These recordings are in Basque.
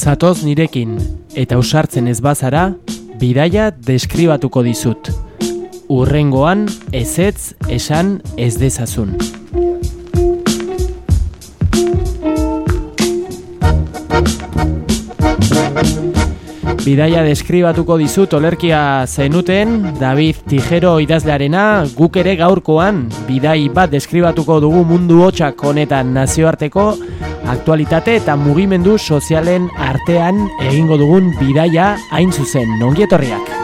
zatoz nirekin, eta usartzen ez bazara, bidaia deskribatuko dizut. Urrengoan, ezetz esan ez dezazun. Bidaia deskribatuko dizut olerkia zenuten, David Tijero idazlearena, guk ere gaurkoan, bidai bat deskribatuko dugu mundu hotxak honetan nazioarteko, aktualitate eta mugimendu sozialen artean egingo dugun bidaia hain zuzen, nongietorriak.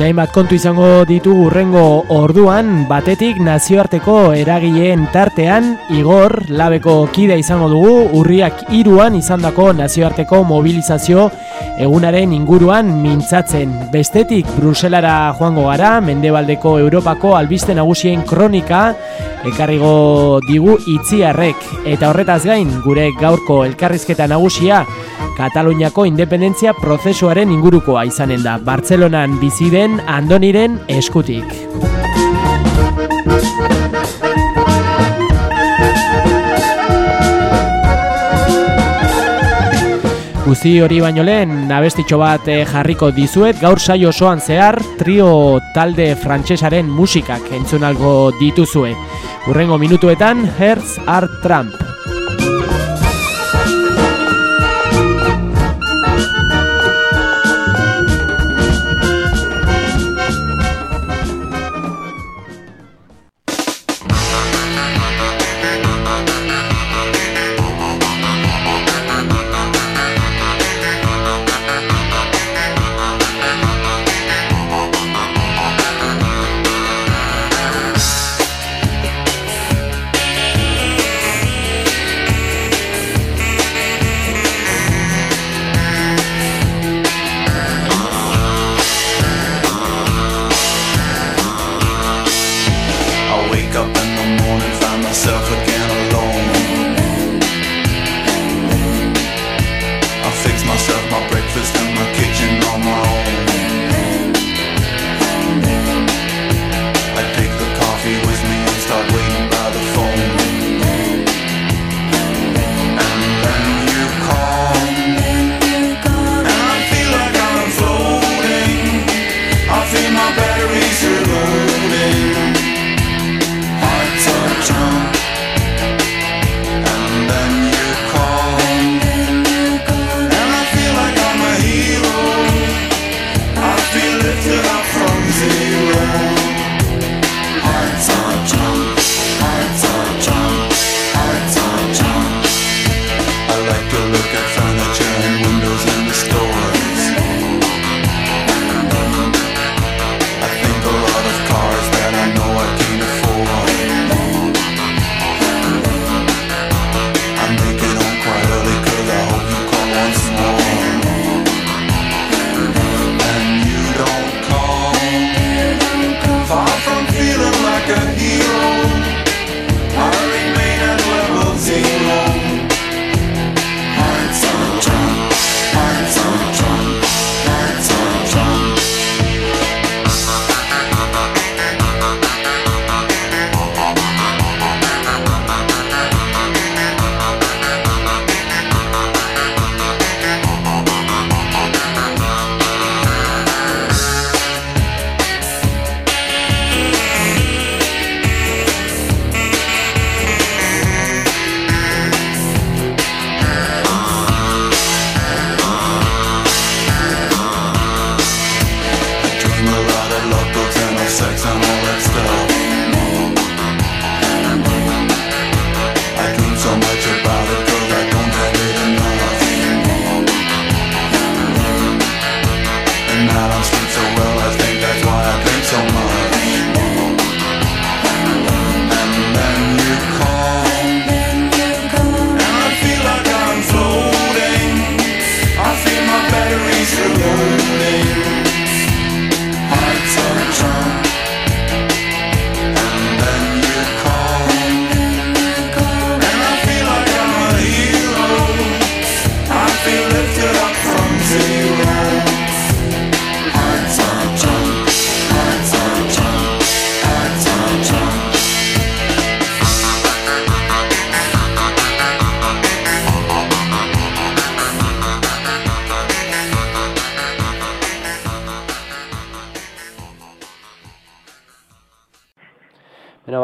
Eta hainbat kontu izango ditugu urrengo orduan, batetik nazioarteko eragileen tartean, Igor labeko kide izango dugu, urriak iruan izandako nazioarteko mobilizazio egunaren inguruan mintzatzen. Bestetik, Bruselara joango gara, Mendebaldeko Europako albiste nagusien kronika, ekarrigo digu itziarrek. Eta horretaz gain, gure gaurko elkarrizketa nagusia, Kataluniako independentzia prozesuaren ingurukoa izanen da. Bartzelonan bizi den Andoniren eskutik. Guzi hori baino lehen, nabestitxo bat eh, jarriko dizuet, gaur saio osoan zehar, trio talde frantsesaren musikak entzun algo dituzue. Urrengo minutuetan, Hertz Art Trump.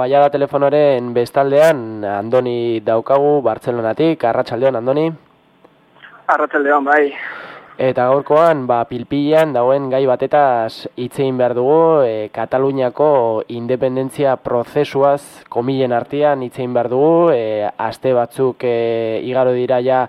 Bueno, baia da telefonoren bestaldean Andoni daukagu Bartzelonatik, Arratsaldeon Andoni. Arratsaldeon bai. Eta gaurkoan, ba, pilpilan dauen gai batetaz hitzein behar dugu, e, Kataluniako independentzia prozesuaz komilen artean hitzein behar dugu, e, aste batzuk e, igaro dira ja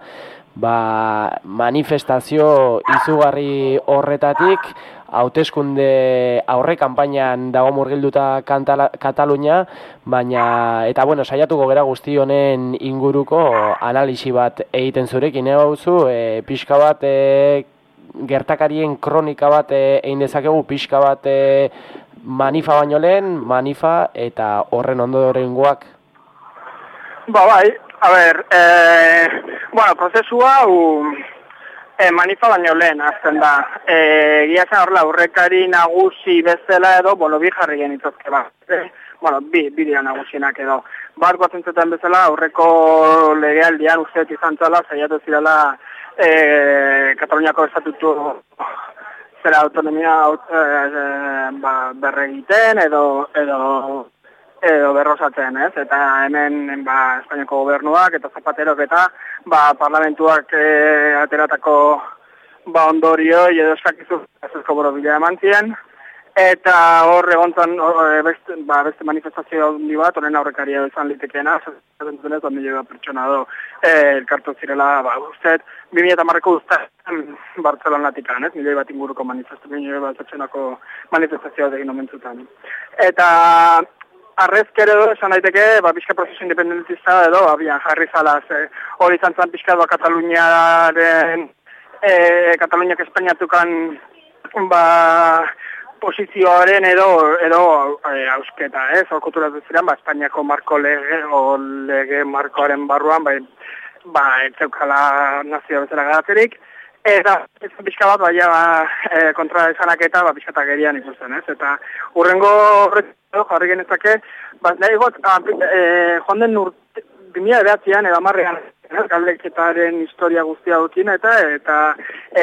ba, manifestazio izugarri horretatik, hauteskunde aurre kanpainan dago murgilduta Katalunia, baina eta bueno, saiatuko gera guzti honen inguruko analisi bat egiten zurekin egauzu, e, pixka bat e, gertakarien kronika bat e, egin dezakegu, pixka bat e, manifa baino lehen, manifa eta horren ondorengoak. Ba bai, a ber, e, bueno, prozesua, u, E, manifa baino lehen, azten da. E, Gia zen horrela, urrekari nagusi bezala edo, bueno, bi jarri genituzke ba. E, bueno, bi, bi dira nagusienak edo. Bat zuten bezala, aurreko legealdian usteet izan zela, zaiatu zirela e, Kataluniako estatutu zera autonomia e, ba, berregiten edo, edo edo berrosatzen, ez? Eta hemen ba, Espainiako gobernuak eta zapaterok eta ba, parlamentuak e, ateratako ba, ondorio edo eskakizu ezko borobila eman ziren. Eta hor egontzan e, beste, ba, beste manifestazio handi bat, horren aurrekaria izan litekeena, zentzunez, bat milioi pertsona do, e, elkartu zirela, ba, ustez, 2000 eta marreko ustez, Bartzelonatik ez, milioi bat inguruko manifestazio, milioi bat pertsonako manifestazioa egin omentzutan. Eta arrezkero edo esan daiteke, ba, pixka prozesu independentista edo, abian, jarri zalaz, e, hori izan zan pixka ba, Kataluniaren, e, Kataluniak Espainiatukan, ba, posizioaren edo, edo e, ausketa, ez, eh? kultura ziren, ba, Espainiako marko lege, o lege markoaren barruan, ba, ba, etzeukala nazio bezala garaterik, Eta, ez pixka bat, baina ba, e, kontra esanak eta ba, pixka gerian ikusten, ez? Eta, urrengo jarri genezake, ba, nahi got, a, e, joan den urte, bimia edatzean, edo amarrean, galdeketaren historia guztia dutin, eta, eta,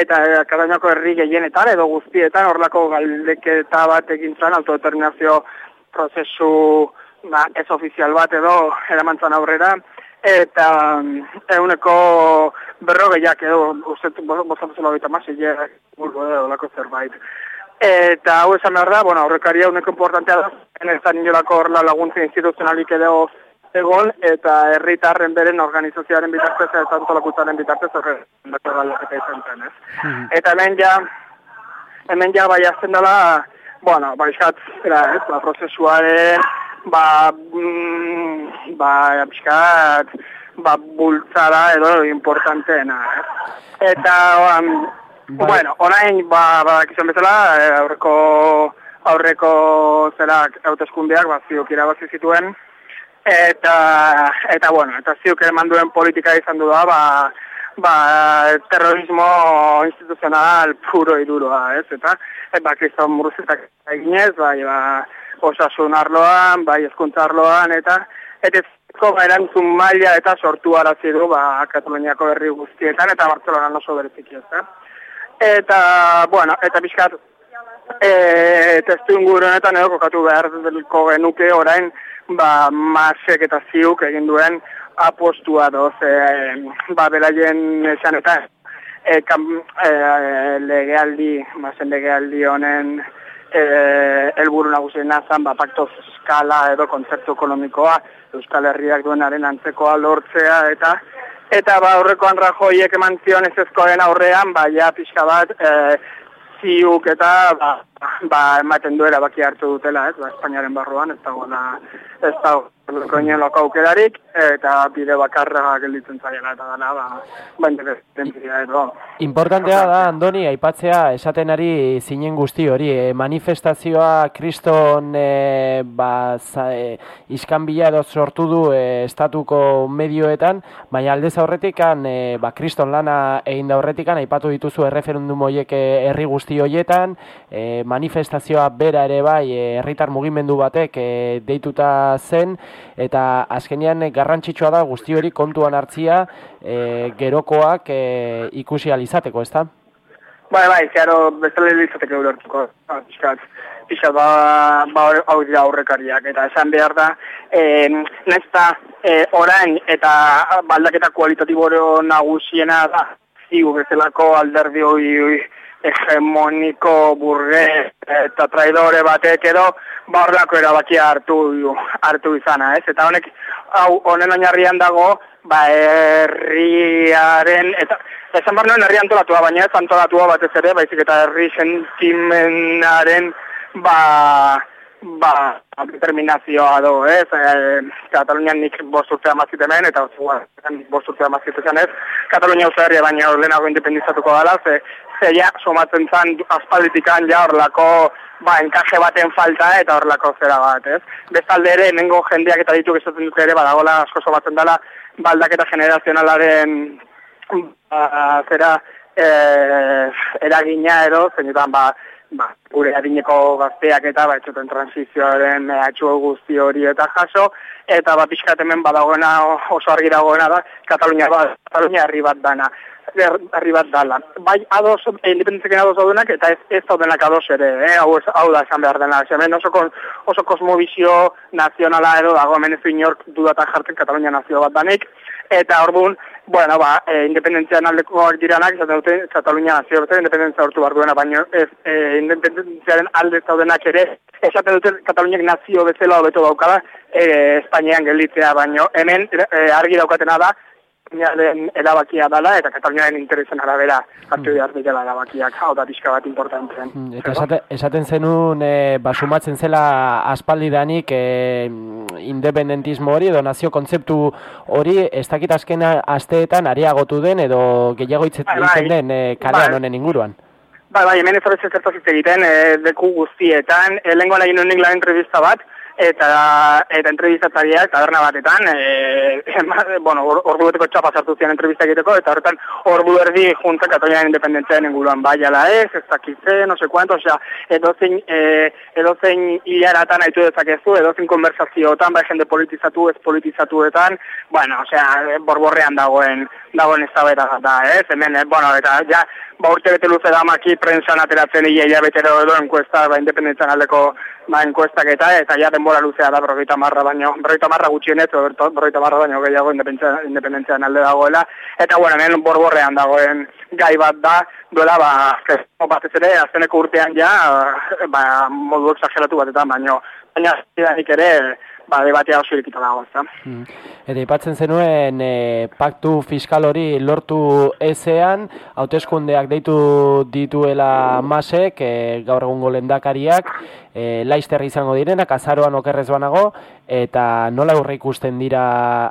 eta, eta herri gehienetan, edo guztietan, horlako galdeketa bat egin zan, autodeterminazio prozesu, ba, ez ofizial bat edo, eramantzan aurrera, eta eguneko berrogeiak edo, uste, bostan zela gaita masi, burgo edo, lako zerbait. Eta hau esan behar da, bueno, aurrekaria uneko importantea da, enezan inolako horla laguntza instituzionalik edo egon, eta herritarren beren organizazioaren bitartez, eta antolakutaren bitartez, horre, eta izan zen, ez? Hmm. Eta hemen ja, hemen ja, bai azten dela, bueno, bai eskat, era, ez, ba, prozesuaren, ba, mm, ba, piskat, ba, bultzara edo importanteena, eh? Eta, um, bueno, orain, ba, ba, kizan bezala, eh, aurreko, aurreko zerak hauteskundeak, ba, ziuk irabazi zituen, eta, eta, bueno, eta ziuk eman duen politika izan du da, ba, ba, terrorismo instituzional puro iduroa, ez? Eta, eta, ba, kriston muruzetak eginez, bai, ba, osasun arloan, bai, eskuntza arloan, eta, eta Ko erantzun maila eta sortu arazi du ba, Kataloniako herri guztietan eta Barcelona oso berezik ez da. Eta, bueno, eta bizkat, e, testu inguru honetan edo kokatu behar delko genuke orain, ba, masek eta ziuk egin duen apostua doz, e, ba, beraien esan eta e, kam, e, legealdi, masen legealdi honen e, elburu nagusien nazan, ba, pakto fiskala edo kontzertu ekonomikoa, Euskal Herriak duenaren antzekoa lortzea eta eta ba aurrekoan Rajoiek eman zion ezezkoen aurrean ba ja pixka bat e, ziuk eta ba, ba ematen duera baki hartu dutela, ez? Ba Espainiaren barruan ez dago ez dago koinen loko aukerarik, eta bide bakarra gelditzen zaiela eta dana, ba, baina edo. Importantea da, Andoni, aipatzea, esaten ari zinen guzti hori, e, manifestazioa kriston e, ba, za, e, iskanbila edo sortu du e, estatuko medioetan, baina aldez aurretikan, e, ba, kriston lana egin da aurretikan, aipatu dituzu erreferendum horiek herri guzti horietan, e, manifestazioa bera ere bai, herritar mugimendu batek e, deituta zen, eta azkenean eh, garrantzitsua da guzti hori kontuan hartzia e, gerokoak e, ikusi alizateko, ezta? Bai, bai, zeharo bezala izateko urortuko. pixat ba, ba hau dira aurrekariak, eta esan behar da, e, nezta e, orain eta baldaketa kualitatiboro nagusiena da, ziu bezalako alderdi hori hegemoniko burre eta traidore batek edo, ba horrelako erabakia hartu, hartu izana, ez? Eta honek, hau, honen oinarrian dago, ba herriaren, eta esan barnoen herri antolatua, baina ez antolatua batez ere, baizik eta herri sentimenaren, ba, ba, determinazioa do, ez? E, Katalunian nik bost urtea mazit hemen, eta bost urtea mazit esan ez, Katalunia usa herria baina lehenago independizatuko dala, ze, ze ja, somatzen zan aspalditikan ja horlako, ba, enkaje baten falta eta horlako zera bat, ez? Bestalde ere, nengo jendeak eta ditu gezatzen dute ere, badagola asko somatzen dela, baldaketa generazionalaren ba, zera e, eragina edo, zenetan ba, ba, gure adineko gazteak eta ba, etxoten transizioaren e, guzti hori eta jaso, eta ba, pixkat hemen badagoena oso argi dagoena da, Katalunia, ba, Katalunia herri bat dana herri bat dala. Bai, ados, e, independentzekin ados daudenak, eta ez, ez daudenak ados ere, eh? hau, hau da esan behar dena. Hemen oso, oso kosmovizio nazionala edo dago, hemen ez inork dudata jartzen Katalunia nazio bat danik, eta orduan, bueno, ba, e, independentzian aldeko diranak, esaten dute, Katalunia nazio independentzia hortu behar duena, baina ez, e, independentziaren alde zaudenak ere, esaten dute Kataluniak nazio bezala hobeto daukala, e, Espainian gelditzea, baino hemen e, argi daukatena da, Kataluniaren erabakia dela eta Kataluniaren interesen arabera hartu behar dira erabakiak, hau da pixka bat importantzen. Hmm, eta esaten, esaten zenun, e, basumatzen zela aspaldidanik e, independentismo hori edo nazio kontzeptu hori ez dakit azken asteetan areagotu den edo gehiago bai, bai. den e, kalean bai. honen inguruan. Bai, bai, hemen ez horretzen zertazit egiten, e, deku guztietan, e, lehenko nahi nuen la entrevista bat, eta eta entrevistatzaileak taberna batetan eh bueno ordu beteko txapa sartu zian entrevista egiteko eta horretan ordu erdi junta Katalunian independentzia inguruan baiala ez ez dakitze no sé cuánto o sea edozein eh edozein ilaratan aitu dezakezu edozein konversazioetan bai jende politizatu ez politizatuetan bueno o sea borborrean dagoen dagoen eztabaida da ez? Hemen eh, bueno eta ja ba urte bete luze da maki prensan ateratzen ia betero edo enkuesta ba independentzian aldeko ba, enkuestak eta, eta ja denbora luzea da berrogeita marra baino, berrogeita marra gutxienez, berrogeita marra baino gehiago independentzian alde dagoela, eta bueno, hemen borborrean dagoen gai bat da, duela, ba, festimo batez ere, azteneko urtean ja, ba, modu exageratu bat eta baino, baina, ere, ba, debatea oso irikita dago, ez da. Hmm. Eta ipatzen zenuen, e, paktu fiskal hori lortu ezean, hauteskundeak deitu dituela masek, e, gaur egun lendakariak, e, laister izango direnak, azaroan okerrez banago, eta nola aurre ikusten dira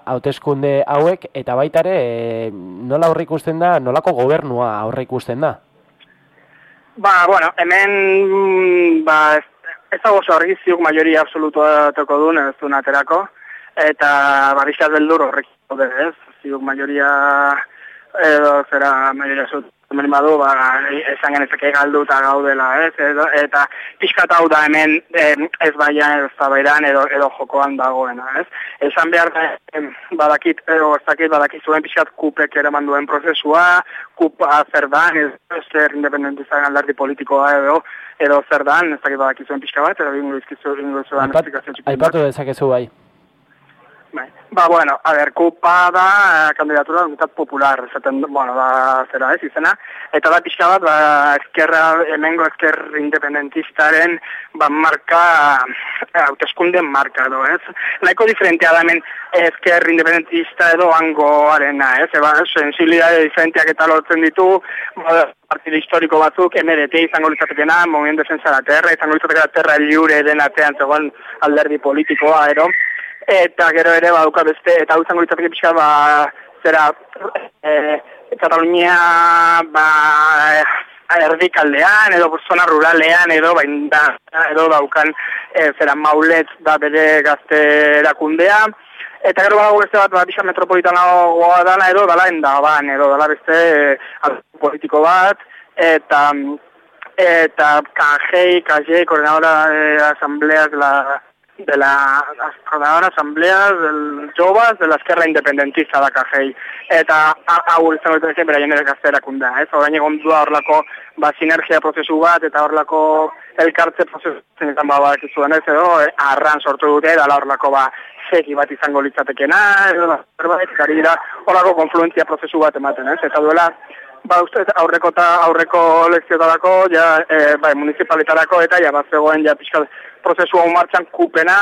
hauteskunde hauek, eta baitare, e, nola aurre ikusten da, nolako gobernua aurre ikusten da? Ba, bueno, hemen, ba, ez dago zorri ziuk majoria absolutua toko duen ez duen aterako, eta barrixat beldur horrek dut ez, ziuk majoria edo zera majoria zut hemen badu, ba, esan genezake galdu eta gaudela, ez, edo, eta pixkat hau da hemen ez baina ez zabairan edo, edo jokoan dagoena, ez. Esan behar da, badakit, edo ez dakit badakit zuen pixkat kupek ere manduen prozesua, kupa zer da, ez, zer independentizaren aldardi politikoa edo, edo zer dan, ez dakit badakizuen pixka bat, edo bingo izkizu, bingo izkizu, Aipatu dezakezu bai. Bai. Ba, bueno, a ver, kupa da eh, kandidatura da unitat popular, zaten, bueno, da, zera ez, izena, eta da pixka bat, ba, ezkerra, emengo ezker independentistaren, ba, marka, eh, hauteskunde marka, do, ez? Laiko diferentea da hemen ezker independentista edo angoarena, ez? Eba, sensibilidade diferenteak eta lortzen ditu, ba, partido historiko batzuk, MDT izango litzatekena, Defensa la Terra, izango litzatekena Terra Liure den atean, zegoen alderdi politikoa, ero, eta gero ere baduka beste, eta hau zango litzateke pixka, ba, zera, e, Katalunia, ba, erdikaldean, edo zona ruralean, edo, bain da, edo daukan, e, zera, maulet, da bere gazte erakundea, eta gero badago beste bat, ba, pixka metropolitana goa dana, edo, dala endaban, edo, dala beste, e, politiko bat, eta, eta, kajei, kajei, koordinadora de asambleas, la, de la Coordinadora Asamblea del Jovas de la Esquerra Independentista da Cajei. Eta hau izan dut ezin beraien ere gazterakunda, ez? Horain egon du horlako ba, sinergia prozesu bat eta horlako elkartze prozesu izan ba, bak izuen ez edo, eh, arran sortu dute, da horlako ba, seki bat izango litzatekena, edo da, zerbait, gari da, horlako konfluentzia prozesu bat ematen, ez? Eta duela, ba, uste, aurreko eta aurreko lekziotarako, ja, e, bai, municipalitarako, eta ja, bat zegoen, ja, pixkal, prozesu hau martxan kupena,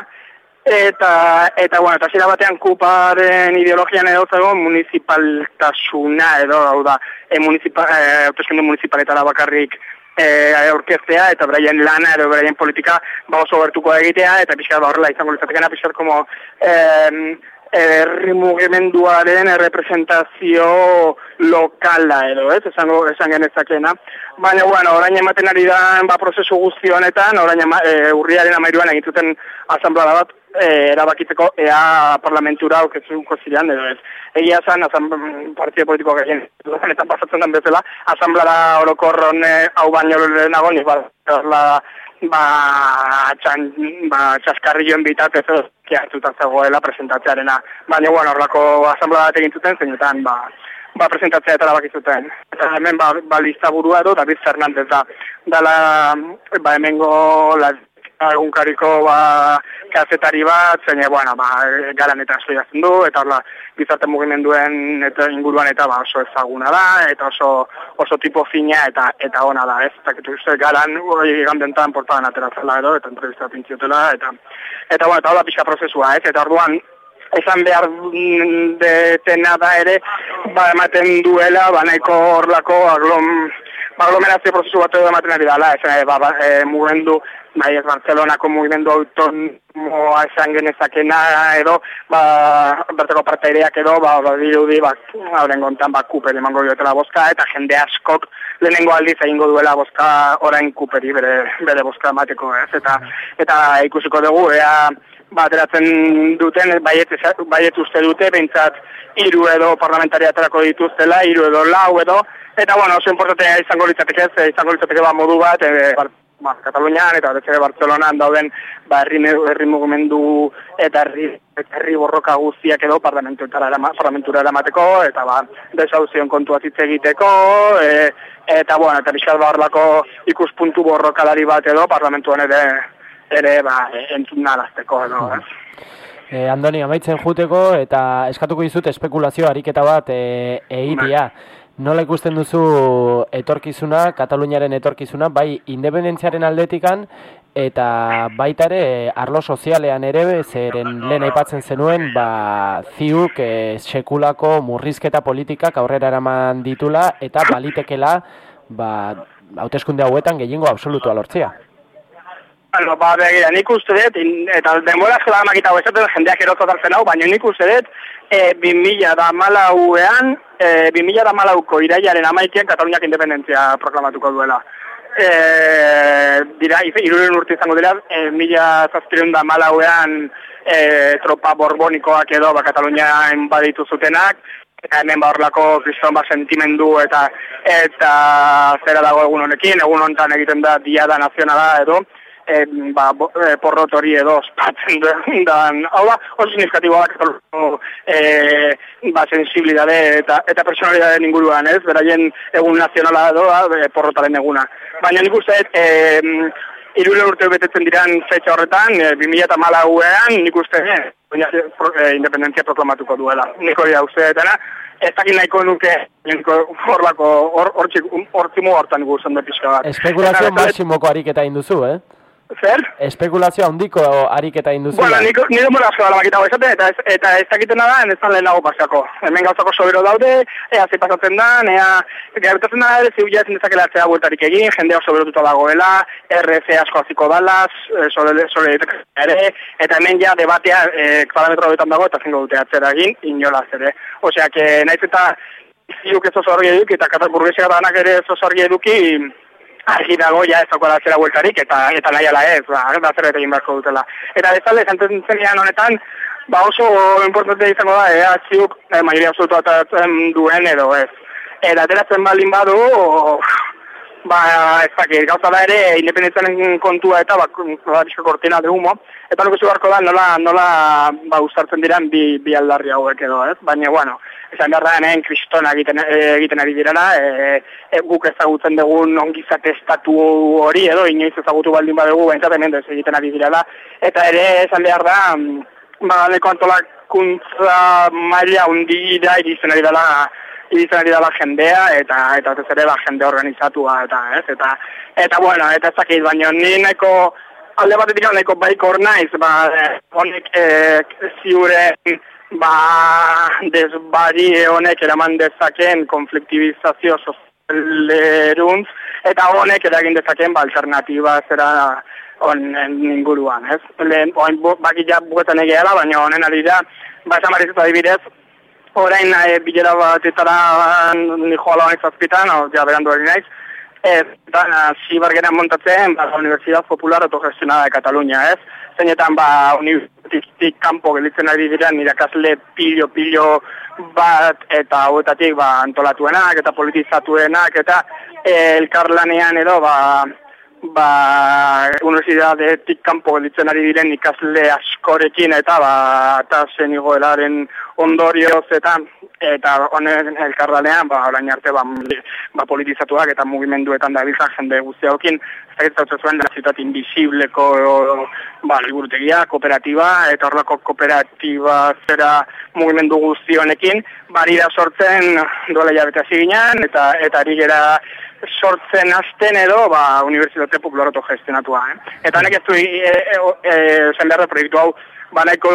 eta, eta, bueno, eta zira batean kuparen ideologian edo zego municipaltasuna edo, hau da, e, municipal, e, municipalitara bakarrik e, aurkeztea, eta beraien lana edo beraien politika ba oso bertuko egitea, eta pixka ba horrela izango litzatekena, pixka como eh, herri mugimenduaren representazio lokala edo, ez, esango, esan genezakena. Baina, bueno, orain ematen ari da ba, prozesu guzti honetan, orain ema, e, urriaren amairuan egituten asamblea bat, e, erabakitzeko ea parlamentura aukezuko ziren, edo ez. Egia zan, azam, partio politiko gehien, eta pasatzen den bezala, asamblea orokorron hau baino lehenago, nik bat, ba, txan, ba, txaskarri bitatez ez kiartuta zegoela presentatzearena. Baina, bueno, horlako asamblea bat egin zuten, zeinetan, ba, ba, presentatzea eta labak izuten. Eta hemen, ba, ba lista burua edo, David Fernandez da. Dala, ba, hemengo, la, egunkariko ba, kazetari bat, zein, bueno, ba, garan eta estudiatzen du, eta horla, gizarte mugimenduen eta inguruan eta ba, oso ezaguna da, eta oso oso tipo fina eta eta ona da, ez? Eta kitu uste hori gandentan portadan ateratzela edo, eta entrevista pintziotela, eta, eta, bueno, eta hola pixka prozesua, ez? Eta orduan, esan behar detena da ere, ba, ematen duela, ba, nahiko horlako aglom, ba, aglomerazio prozesu bat edo ematen ari dala, ez, ba, ba, e, mugendu, bai ez Barcelonako mugimendu autonomoa esan genezakena edo, ba, berteko parteideak edo, ba, ba, dirudi, ba, hauren gontan, ba, Cooper emango diotela boska, eta jende askok lehenengo aldiz egingo duela boska orain Cooperi bere, bere boska emateko, ez? Eta, eta ikusiko dugu, ea, ba, ateratzen duten, baiet, baiet uste dute, behintzat, hiru edo parlamentariatarako dituztela, hiru edo lau edo, eta bueno, oso importantea izango litzateke izango litzateke ba modu bat, e, ba, Katalunian eta beste Barcelonan dauden ba herri herri mugimendu eta herri herri borroka guztiak edo parlamentuetara parlamentura eramateko eta ba desauzion kontua hitz egiteko e, eta bueno eta bizkal barlako ikuspuntu borrokalari bat edo parlamentuan ere ere ba entzunarazteko edo mm. Eh, Andoni, amaitzen juteko eta eskatuko dizut espekulazio ariketa bat eh, egitea. Nola ikusten duzu etorkizuna, Kataluniaren etorkizuna, bai independentziaren aldetikan, eta baita ere arlo sozialean ere, zeren lehen aipatzen zenuen, ba, ziuk e, sekulako murrizketa politikak aurrera eraman ditula, eta balitekela, ba, hauteskunde hauetan gehiengo absolutua lortzea. Bueno, ba, begira, nik uste dut, eta denbora zela amakita huezaten jendeak erototartzen hau, baina nik uste dut, e, 2000 da malauean, e, 2000 da malauko iraiaren amaikien Kataluniak independentzia proklamatuko duela. E, dira, iruren urte izango dira, e, mila zazpireun da malauean e, tropa borbonikoak edo ba, Katalunia baditu zutenak, eta hemen ba horlako kriston ba sentimendu eta eta zera dago egun honekin, egun honetan egiten da diada nazionala edo, e, ba, bo, e, porrot hori edo ospatzen duen, hau da, oso significatiboa da, e, ba, sensibilidade eta, eta personalidade inguruan, ez, beraien egun nazionala edo, e, porrotaren eguna. Baina nik uste, e, irure urte betetzen diran fetxa horretan, e, 2000 eta mala uean, nik uste, e, e, independentzia proklamatuko duela. Nik hori da uste detena, ez dakit nahiko nuke, horlako, hortzimu hortan guztan da pixka bat. Espekulazio maksimoko ariketa induzu, eh? Zer? Espekulazio handiko ariketa induzu. Bueno, niko, nire mola asko dala makita eta ez, eta ez dakiten nada, ez zan lehenago pasako. Hemen gauzako sobero daude, ea ze pasatzen da, ea... Gertatzen da, ere, ziu jatzen dezakela atzea bueltarik egin, jendea sobero tuta dagoela, RF asko aziko dalaz, e, sobre, sobre ere, eta hemen ja debatea e, parametro dago, eta zengo dute atzera egin, inolaz ere. Osea, que naiz eta ziuk ez oso eduki, eta burguesia danak ere ez oso eduki, argi dago ja ez dagoela zera bueltarik eta eta nahi ala ez, ba, da zer egin beharko dutela. Eta bezalde, zantzen zenean honetan, ba oso importante izango da, ea ziuk, eh, maioria absolutu duen edo ez. Eta ateratzen baldin badu, ba, ez dakit, gauza da ere, independentzaren kontua eta, ba, ba kortina de humo, eta nuko zugarko da, nola, nola, ba, ustartzen diren bi, bi aldarri hauek edo, ez? Baina, bueno, esan behar da, hemen kristona egiten, egiten ari direla, e, e, guk ezagutzen dugun ongizate estatu hori edo, inoiz ezagutu baldin badugu, bentsat hemen egiten ari direla, eta ere, esan behar da, ba, neko antolakuntza maila da, irizten ari dela, irizten ari dela jendea, eta eta ez ere ba, jende organizatua, eta ez, eta, eta bueno, eta ez dakit, baina ni neko, alde batetik neko baikor naiz, ba, honek e, ziure, ba, desbari honek eraman dezaken konfliktibizazio sozialeruntz, eta honek eragin dezaken ba, alternatiba zera honen inguruan, ez? Lehen, oin, bakit ja buketan egeela, baina honen ari da, ba, esan adibidez, orain e, bilera bat etara ni joala honek zazpitan, o, ja berandu hori naiz, eta si bargena montatzen, ba, Universidad Popular Autogestionada de Cataluña, ez? Zeinetan, ba, universitik kanpo gelitzen ari diren, irakasle pilo-pilo bat, eta hauetatik, ba, antolatuenak, eta politizatuenak, eta e, elkarlanean edo, ba, ba, universidadetik kanpo ditzen ari diren ikasle askorekin eta ba, eta zen igoelaren ondorioz eta eta honen elkarralean, ba, orain arte ba, ba, politizatuak eta mugimenduetan da bizan jende guztiagokin, ez zuen da zitat invisibleko ba, liburutegia, kooperatiba, eta horrelako kooperatiba zera mugimendu guztionekin, bari da sortzen duela jabete ginen, eta eta ari gera sortzen hasten edo, ba, Unibertsitate Popular gestionatua, eh? Eta honek ez du, e, e, e, behar proiektu hau, banaiko,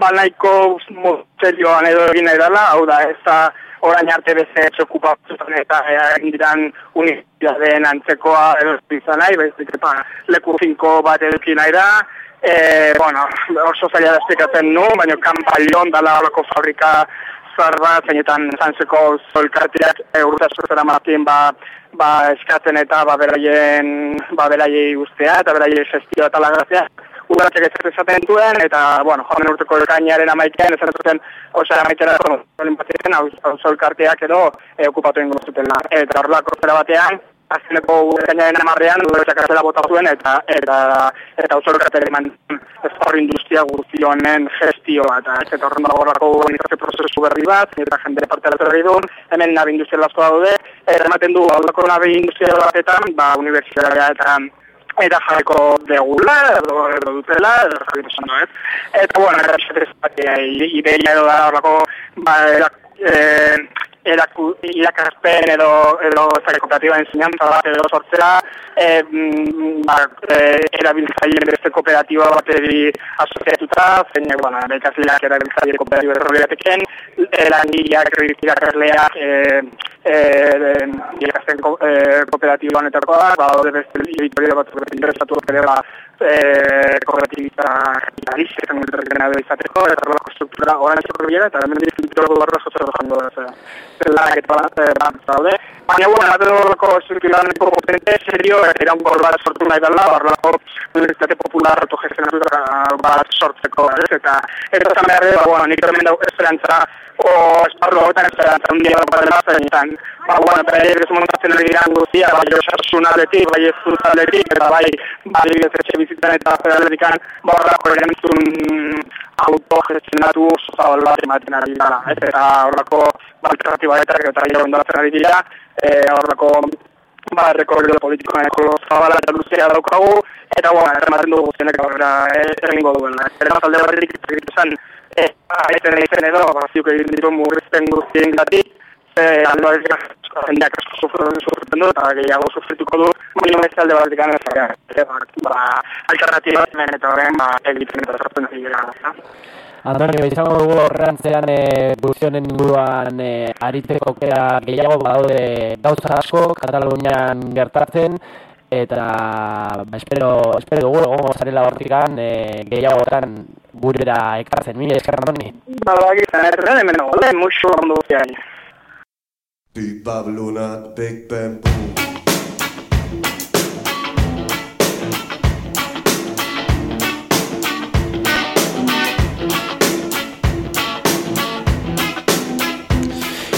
banaiko motelioan edo egin nahi dela, hau da, ez da, orain arte beze txokupatzen eta egin diran universitateen antzekoa edo izan nahi, bezik eta leku finko bat edukin nahi da, e, bueno, oso zaila da esplikatzen nu, baina kanpailon dala horako fabrika zar bat, zeinetan zantzeko zolkartiak e, urta zuzera martin, ba, ba, eskatzen eta ba, beraien, ba, beraiei guztia eta beraiei gestio eta lagrazia. Ugarak ez esaten duen, eta, bueno, joan urteko elkainaren amaikean, ez zuten, osea, amaitera, olin bat hau zolkartiak edo, e, okupatu ingo zuten. Eta horrelako zera batean, azkeneko gainaren amarrean, udaletxak atzera bota zuen, eta eta eta autorokatele eman ez industria guztionen gestioa, eta eta horren dago organizazio prozesu berri bat, eta jende parte alatzera duen, hemen nabi industrial asko daude, eta ematen du, aldako nabi industrial batetan, ba, universitatea eta eta jarriko degula, edo, edo dutela, edo jarriko esan ez. Eta, bueno, eta xetrez, ideia edo da horrako, ba, eh, eraku, irakaspen edo, edo kooperatiba enseñanza bat edo sortzera, e, ba, e, erabiltzaile beste kooperatiba bat edi asoziatuta, zein, bueno, bekazleak erabiltzaile kooperatiba errobiateken, erangileak, irakasleak, e, e, irakasten ko, e, kooperatiba honetako da, ba, beste editoria bat interesatu ere ba, eh kooperatiba kapitalista izango dira da izateko eta horrelako struktura orain biera eta hemen dut barra sozio jango da. Zela eta ba zaude. Baina bueno, bat horrelako struktura neko potente serio era un gorra sortu nahi dela, horrelako universitate popular autogestionatu da bat sortzeko, ez? Eta eta zan behar da, bueno, nik hemen dau esperantza o esparro honetan esperantza un día para la zenetan. Ba, bueno, eta ere, ez montatzen ari dira guztia, bai osasunaletik, bai ez eta bai, bai, etxe bizitzen eta federalikan borra erantzun autogestionatu zabal bat ematen ari dira. Ez eta horrako alternatiba eta eta gero ondatzen ari dira, horrako ba, rekorrido politikoa zabala eta luzea daukagu, eta bueno, ematen dugu guztienek aurrera egingo duela. Eta alde batetik izan, eta egiten edo, baziuk egin ditu murrizten guztien gatik, alde batetik jendeak asko sufritzen du, eta gehiago sufrituko du, baina ez alde bat dikana ez ba, alternatiba hemen eta horren, ba, egiten eta sartzen dira. Antonio, izango dugu horrentzean e, guztionen inguruan e, aritzeko kera gehiago badaude gauza asko, Katalunian gertatzen, eta ba, espero, espero dugu egon gozarela hortikan e, gehiagotan gurera ekartzen, mire eskerra Antoni? Ba, ba, gizan, erren hemen nago, musu ondo zian. Big Babylon Big Bang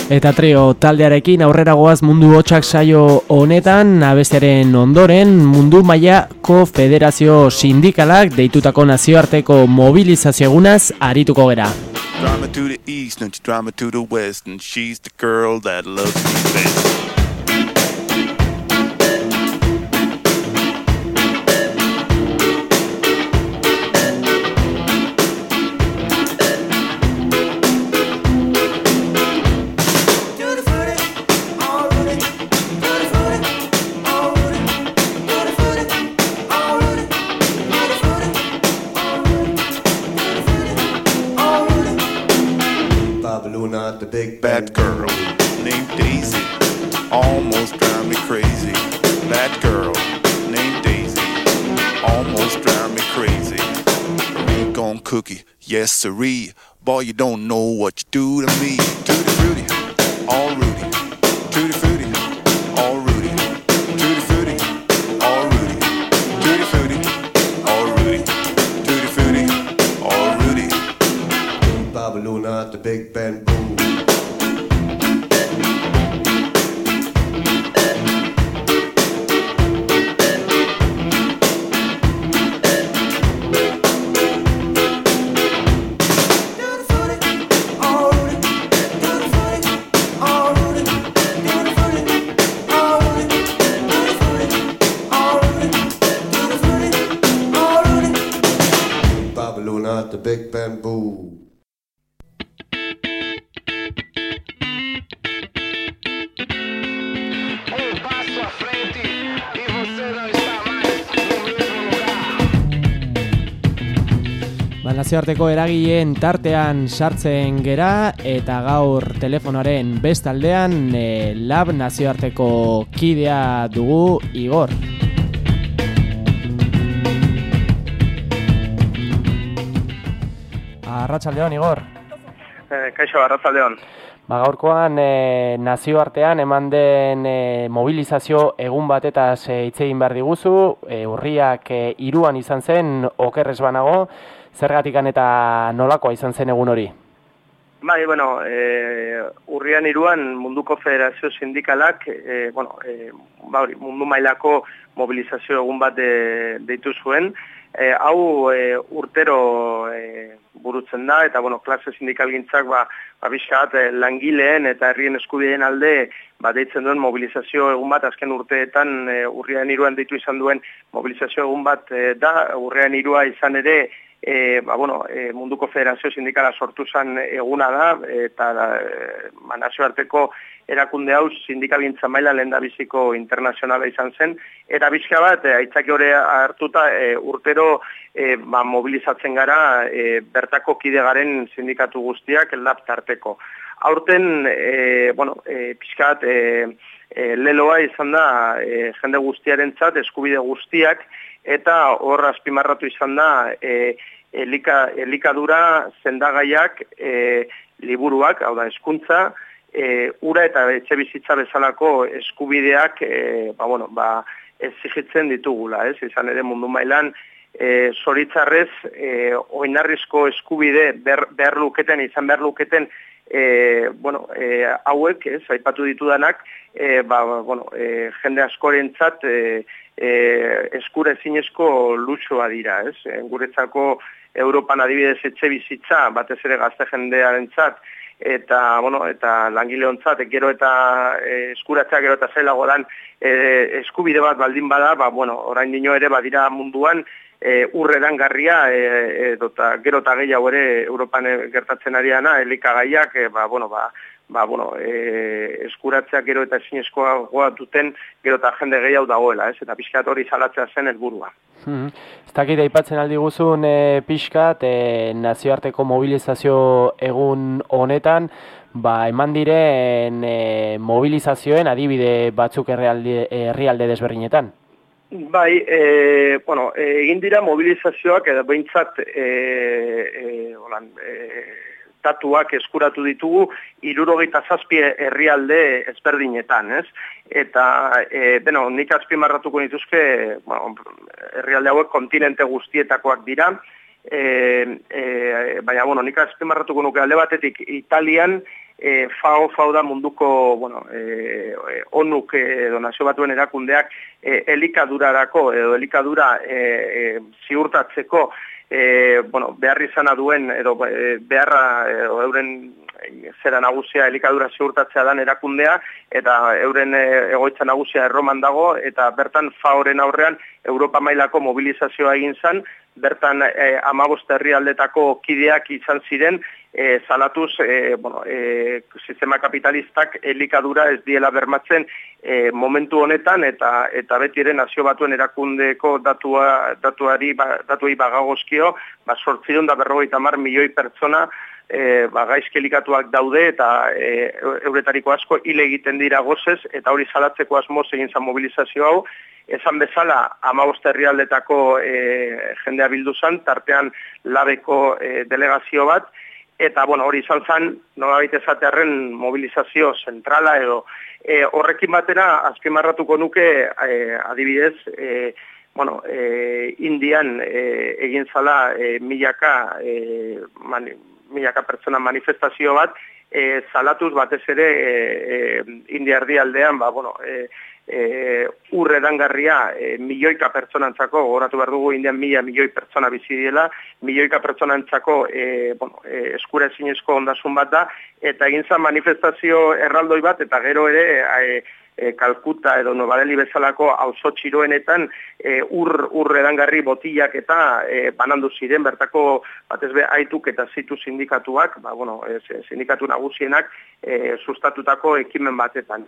Eta trio taldearekin aurrera goaz mundu hotxak saio honetan, abestiaren ondoren mundu mailako federazio sindikalak deitutako nazioarteko mobilizazio egunaz arituko gera. Drama to the east, drama to the west, and she's the girl that loves me best. Bad girl named Daisy almost drive me crazy. That girl named Daisy almost drive me crazy. Ring on cookie, yes siree. Boy, you don't know what you do to me. Tutti fruity, all Rudy. Tutti fruity, all Rudy. Tutti fruity, all Rudy. Tutti fruity, all Rudy. Tutti fruity, all Rudy. Babaluna, the big band boom. Nazioarteko eragileen tartean sartzen gera eta gaur telefonoaren bestaldean e, lab nazioarteko kidea dugu Igor. Arratsaldeon Igor. Eh, kaixo Arratsaldeon. Ba, gaurkoan e, nazioartean eman den e, mobilizazio egun batetaz e, hitz egin behar diguzu, e, urriak e, iruan izan zen, okerrez banago, zergatikan eta nolakoa izan zen egun hori? Bai, bueno, e, urrian iruan munduko federazio sindikalak, e, bueno, e, ba, mundu mailako mobilizazio egun bat de, deitu zuen, e, hau e, urtero e, burutzen da, eta bueno, klase sindikal gintzak ba, ba e, langileen eta herrien eskubideen alde ba, deitzen duen mobilizazio egun bat, azken urteetan e, urrian iruan deitu izan duen mobilizazio egun bat e, da, urrian irua izan ere, E, ba, bueno, e, munduko federazio sindikala sortu zen eguna da, eta e, arteko erakunde hau sindikalintza maila lehen biziko internazionala izan zen, eta bizka bat, e, aitzaki hori hartuta e, urtero e, ba, mobilizatzen gara e, bertako kidegaren sindikatu guztiak eldap tarteko. Aurten, e, bueno, e, pixkat, e, e, leloa izan da e, jende guztiaren txat, eskubide guztiak, eta hor azpimarratu izan da e, elika, elikadura zendagaiak e, liburuak, hau da, eskuntza, e, ura eta etxe bizitza bezalako eskubideak e, ba, bueno, ba, ez zigitzen ditugula, ez? izan ere mundu mailan, e, zoritzarrez, e, oinarrizko eskubide ber, behar luketen, izan behar luketen, e, bueno, e, hauek, ez, aipatu ditudanak, e, ba, bueno, e, jende askorentzat e, e, eskure zinezko lutsua dira, ez? E, guretzako Europan adibidez etxe bizitza, batez ere gazte jendearen txat, eta, bueno, eta langileontzat, gero eta e, eskuratzea gero eta zailago dan e, eskubide bat baldin bada, ba, bueno, orain dino ere badira munduan, e, urredan garria e, e, gero eta gehiago ere Europan gertatzen ariana elikagaiak e, ba, bueno, ba, ba, bueno, e, eskuratzeak gero eta esinezkoa goa duten gero eta jende gehiago dagoela, ez? eta pixkat hori zalatzea zen helburua. Hmm. Ez dakit aipatzen aldi guzun e, pixkat, e, nazioarteko mobilizazio egun honetan, ba, eman diren e, mobilizazioen adibide batzuk herrialde desberdinetan. Bai, e, bueno, egin dira mobilizazioak edo behintzat e, e, holan, e, tatuak eskuratu ditugu irurogeita zazpi herrialde ezberdinetan, ez? Eta, e, beno, nik azpimarratuko nituzke, bueno, herrialde hauek kontinente guztietakoak dira, e, e, baina, bueno, nik azpimarratuko nuke alde batetik Italian, e, FAO, FAO da munduko, bueno, e, onuk edo nazio batuen erakundeak e, elikadurarako edo elikadura e, e, ziurtatzeko e, bueno, behar izana duen edo beharra edo euren zera nagusia elikadura ziurtatzea dan erakundea eta euren egoitza nagusia erroman dago eta bertan faoren aurrean Europa mailako mobilizazioa egin zan, bertan e, amabost herrialdetako kideak izan ziren e, zalatuz e, bueno, e, sistema kapitalistak elikadura ez diela bermatzen e, momentu honetan eta eta beti ere nazio batuen erakundeko datua, datuari ba, datuei bagagozkio ba, sortzion da berrogeita mar milioi pertsona e, ba, gaizkelikatuak daude eta e, euretariko asko hile egiten dira gozez eta hori salatzeko asmoz egin zan mobilizazio hau. Esan bezala amabost herrialdetako e, jendea bildu zan, tartean labeko e, delegazio bat, eta bueno, hori izan zen, nola esatearen mobilizazio zentrala edo e, horrekin batera azpimarratuko nuke e, adibidez, e, bueno, e, indian e, egin zala e, milaka e, milaka pertsona manifestazio bat, e, zalatuz batez ere e, e, indiardi aldean, ba, bueno, e, e, urre dangarria e, milioika pertsonantzako, goratu behar dugu indian mila milioi pertsona bizi diela, milioika pertsonantzako e, bueno, e, eskura ezinezko ondasun bat da, eta egin zan manifestazio erraldoi bat, eta gero ere e, e, Kalkuta edo Novareli bezalako auzo txiroenetan e, ur, ur edangarri botilak eta e, banandu ziren bertako batez be aituk eta zitu sindikatuak, ba, bueno, e, sindikatu nagusienak e, sustatutako ekimen batetan.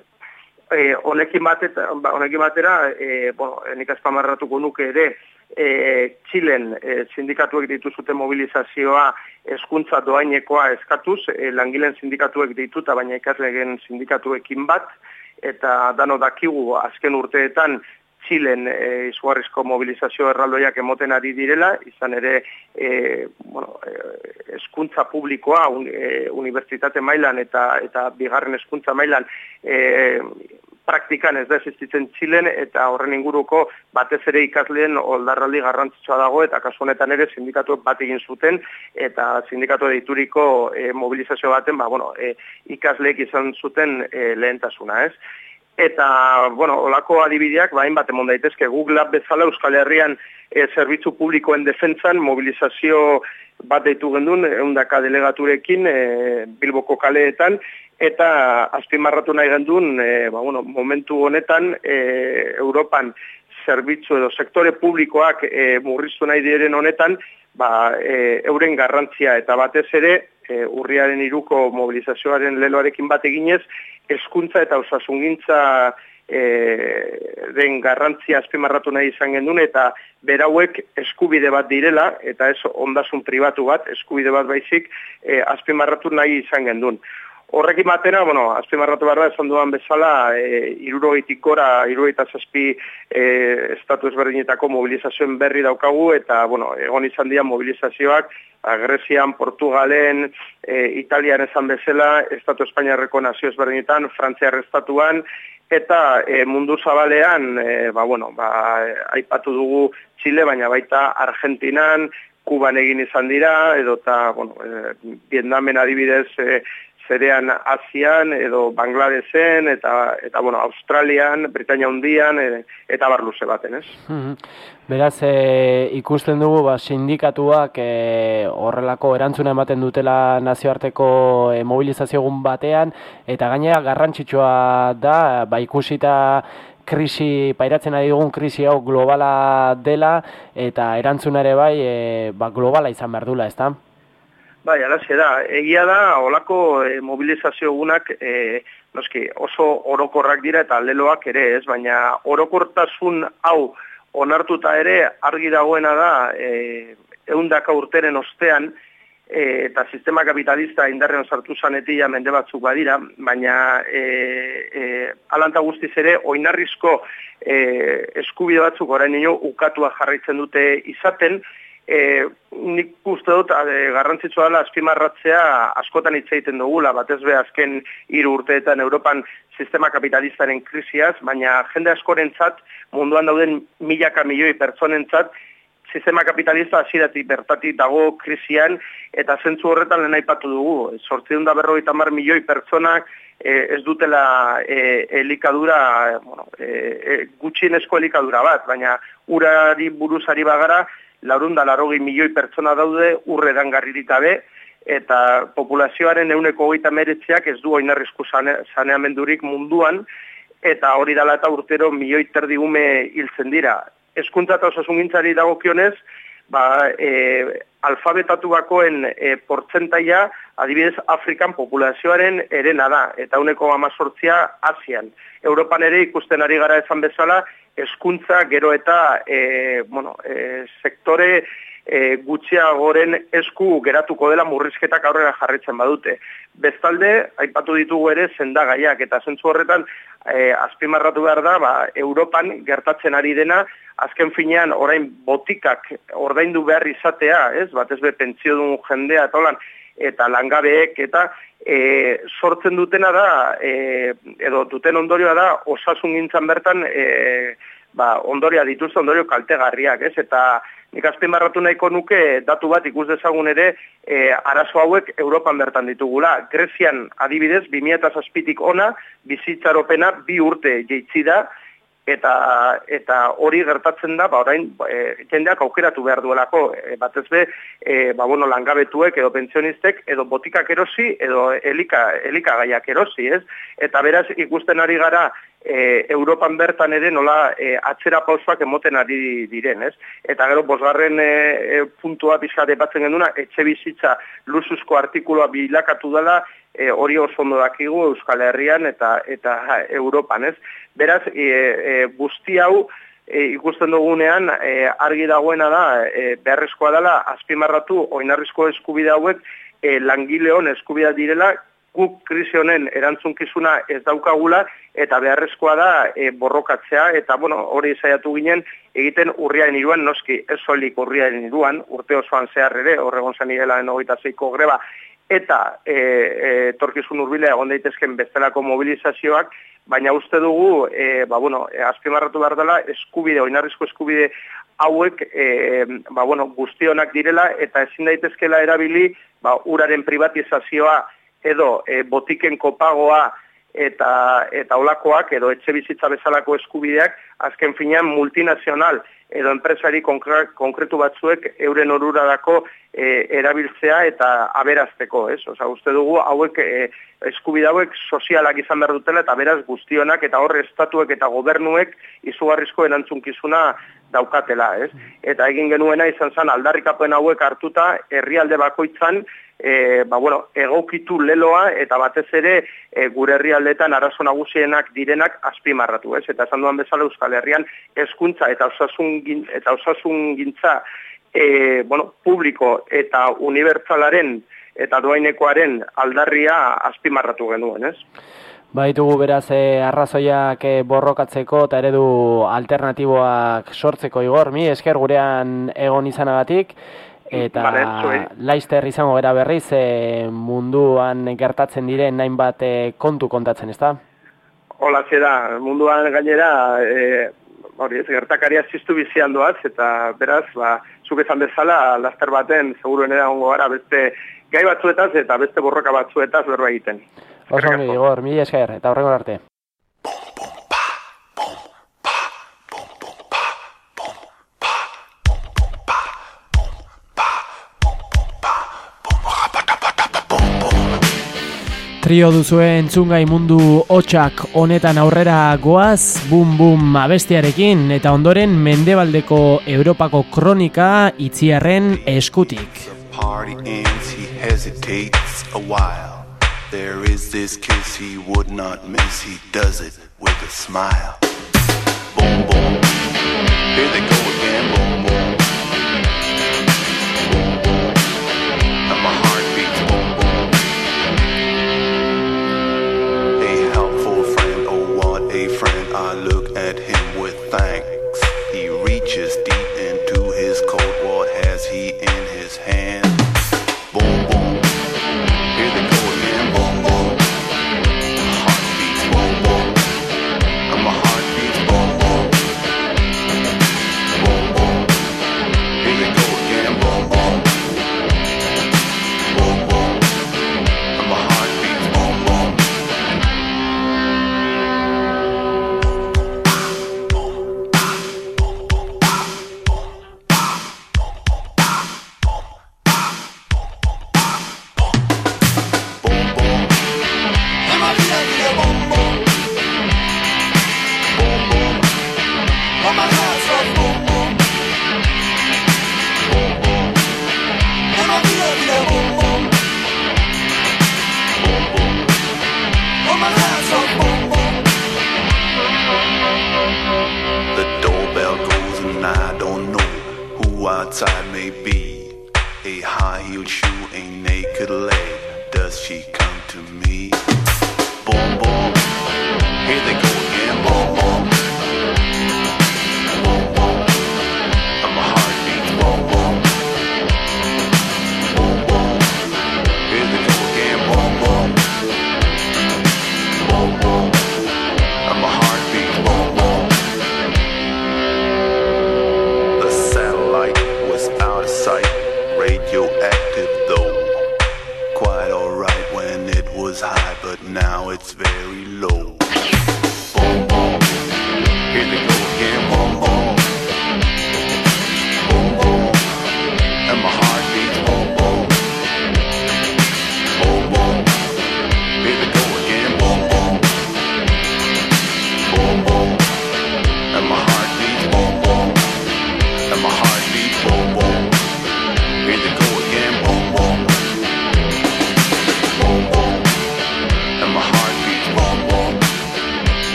E, honekin, bateta, ba, honekin batera, e, bueno, nik azpamarratuko nuke ere, e, Txilen e, sindikatuek dituzute mobilizazioa eskuntza doainekoa eskatuz, e, langileen sindikatuek dituta, baina ikaslegen sindikatuekin bat, eta dano dakigu azken urteetan Txilen e, izugarrizko mobilizazio erraldoiak emoten ari direla, izan ere e, bueno, e, eskuntza publikoa un, e, unibertsitate mailan eta eta bigarren eskuntza mailan e, praktikan ez da existitzen Txilen eta horren inguruko batez ere ikasleen oldarraldi garrantzitsua dago eta kasu honetan ere sindikatu bat egin zuten eta sindikatu deituriko e, mobilizazio baten ba, bueno, e, ikasleek izan zuten e, lehentasuna ez. Eta, bueno, olako adibideak, bain bat emon daitezke, Google bezala Euskal Herrian e, zerbitzu publikoen defentzan mobilizazio bat deitu gendun, eundaka delegaturekin e, Bilboko kaleetan, eta azpimarratu nahi gendun, e, ba, bueno, momentu honetan e, Europan zerbitzu edo sektore publikoak e, murriztu nahi diren honetan, ba, e, euren garrantzia eta batez ere, e, urriaren iruko mobilizazioaren leloarekin bat eginez, eskuntza eta osasungintza e, den garrantzia azpimarratu nahi izan gendun, eta berauek eskubide bat direla, eta ez ondasun pribatu bat, eskubide bat baizik, e, azpimarratu nahi izan gendun. Horrekin batera, bueno, azpimarratu behar da, esan duan bezala, e, irurogeitik gora, irurogeita zazpi e, estatu ezberdinetako mobilizazioen berri daukagu, eta, bueno, egon izan dira mobilizazioak, Grecian, Portugalen, e, Italian esan bezala, Estatu Espainiarreko nazio ezberdinetan, Frantziar estatuan, eta e, mundu zabalean, e, ba, bueno, ba, aipatu dugu Chile, baina baita Argentinan, Kuban egin izan dira, edo eta, bueno, e, Vietnamen adibidez, e, zerean Asian edo Bangladesen eta eta bueno, Australian, Britania hundian e, eta bar luze baten, ez? Mhm. Beraz, e, ikusten dugu ba, sindikatuak e, horrelako erantzuna ematen dutela nazioarteko e, mobilizazio egun batean eta gainera garrantzitsua da ba ikusita krisi pairatzen ari dugun krisi hau globala dela eta erantzuna ere bai e, ba, globala izan behar dula, ezta? Bai, alaxe da, egia da, olako e, mobilizazio gunak e, noski, oso orokorrak dira eta leloak ere ez, baina orokortasun hau onartuta ere argi dagoena da e, eundaka urteren ostean e, eta sistema kapitalista indarren sartu zanetia mende batzuk badira, baina e, e, alanta guztiz ere oinarrizko e, eskubide batzuk orain ukatua jarraitzen dute izaten, e, nik uste dut garrantzitsua dela azpimarratzea askotan hitz egiten dugula, batez be azken hiru urteetan Europan sistema kapitalistaren krisiaz, baina jende askorentzat munduan dauden milaka milioi pertsonentzat sistema kapitalista hasidatik bertatik dago krisian eta zentzu horretan lehen aipatu dugu. Sortzion da berrogeita mar milioi pertsonak e, ez dutela e, elikadura, bueno, e, e, gutxienezko elikadura bat, baina urari buruzari bagara, laurunda larogi milioi pertsona daude urredan garririk gabe, eta populazioaren euneko goita meretzeak ez du oinarrizku saneamendurik munduan, eta hori dala eta urtero milioi terdi ume hiltzen dira. Eskuntza eta osasun gintzari dagokionez, ba, e, alfabetatu bakoen e, portzentaia, adibidez, Afrikan populazioaren erena da, eta uneko amazortzia Asian. Europan ere ikusten ari gara esan bezala, eskuntza gero eta e, bueno, e, sektore e, gutxiagoren esku geratuko dela murrizketak aurrera jarritzen badute. Bestalde, aipatu ditugu ere zendagaiak, eta zentzu horretan e, azpimarratu behar da, ba, Europan gertatzen ari dena, azken finean orain botikak ordaindu behar izatea, ez, bat ez be pentsio duen jendea eta holan, eta langabeek eta e, sortzen dutena da, e, edo duten ondorioa da, osasun gintzan bertan, e, ba, ondoria dituzte ondorio kaltegarriak, ez, eta nik azpimarratu nahiko nuke datu bat ikus dezagun ere e, arazo hauek Europan bertan ditugula. Grezian adibidez, 2008-tik ona, bizitzaropena bi urte jeitzi da, eta eta hori gertatzen da ba orain e, jendeak aukeratu behar duelako e, batez be e, ba bueno langabetuek edo pentsionistek edo botikak erosi edo elika elikagaiak erosi ez? Eta beraz ikusten ari gara e, Europan bertan ere nola e, atzera pausoak emoten ari diren, ez? Eta gero, bosgarren e, e, puntua bizkate batzen genduna, etxe bizitza lusuzko artikuloa bilakatu dela, e, hori oso ondo dakigu Euskal Herrian eta eta ha, Europan, ez? Beraz, e, e, guzti hau, e, ikusten dugunean, e, argi dagoena da, e, beharrezkoa dela, azpimarratu, oinarrizko eskubide hauek, e, langileon eskubidea direla, guk krisi honen erantzunkizuna ez daukagula eta beharrezkoa da e, borrokatzea eta bueno, hori saiatu ginen egiten urriaren iruan, noski ez solik urriaren iruan, urte osoan zehar ere, horregon zen irela zeiko greba, eta e, e, torkizun urbile egon daitezken bestelako mobilizazioak, baina uste dugu, e, ba, bueno, e, azpimarratu behar dela, eskubide, oinarrizko eskubide hauek e, ba, bueno, guztionak direla eta ezin daitezkela erabili ba, uraren privatizazioa edo e, botiken kopagoa eta eta olakoak edo etxe bizitza bezalako eskubideak azken finean multinazional edo enpresari konkretu batzuek euren orurarako e, erabiltzea eta aberazteko, ez? Osa, uste dugu hauek e, eskubide hauek sozialak izan behar dutela eta beraz guztionak eta horre estatuek eta gobernuek izugarrizko erantzunkizuna daukatela, ez? Eta egin genuena izan zen aldarrikapen hauek hartuta herrialde bakoitzan e, ba, bueno, egokitu leloa eta batez ere e, gure herrialdetan arazo nagusienak direnak azpimarratu, ez? Eta esan duan bezala Euskal Herrian hezkuntza eta osasun eta osasun gintza e, bueno, publiko eta unibertsalaren eta doainekoaren aldarria azpimarratu genuen, ez? Baitugu beraz eh, arrazoiak eh, borrokatzeko eta eredu alternatiboak sortzeko igor, mi esker gurean egon izanagatik. Eta laizter izango gara berriz e, munduan gertatzen diren nain bat e, kontu kontatzen, ezta? Hola, da, munduan gainera e, hori ez, gertakaria ziztu bizian doaz, eta beraz, ba, zuk esan bezala, laster baten, seguruen edagongo gara beste gai batzuetaz eta beste borroka batzuetaz berba egiten. Oso, Igor, mi esker, eta horrengo arte. Trio duzuen entzungai mundu hotxak honetan aurrera goaz, bum bum abestiarekin eta ondoren mendebaldeko Europako kronika itziarren eskutik. There is this kiss he would not miss, he does it with a smile. Boom, boom, here they go again, boom, boom. I may be a high heeled shoe, a naked leg. Does she come to me?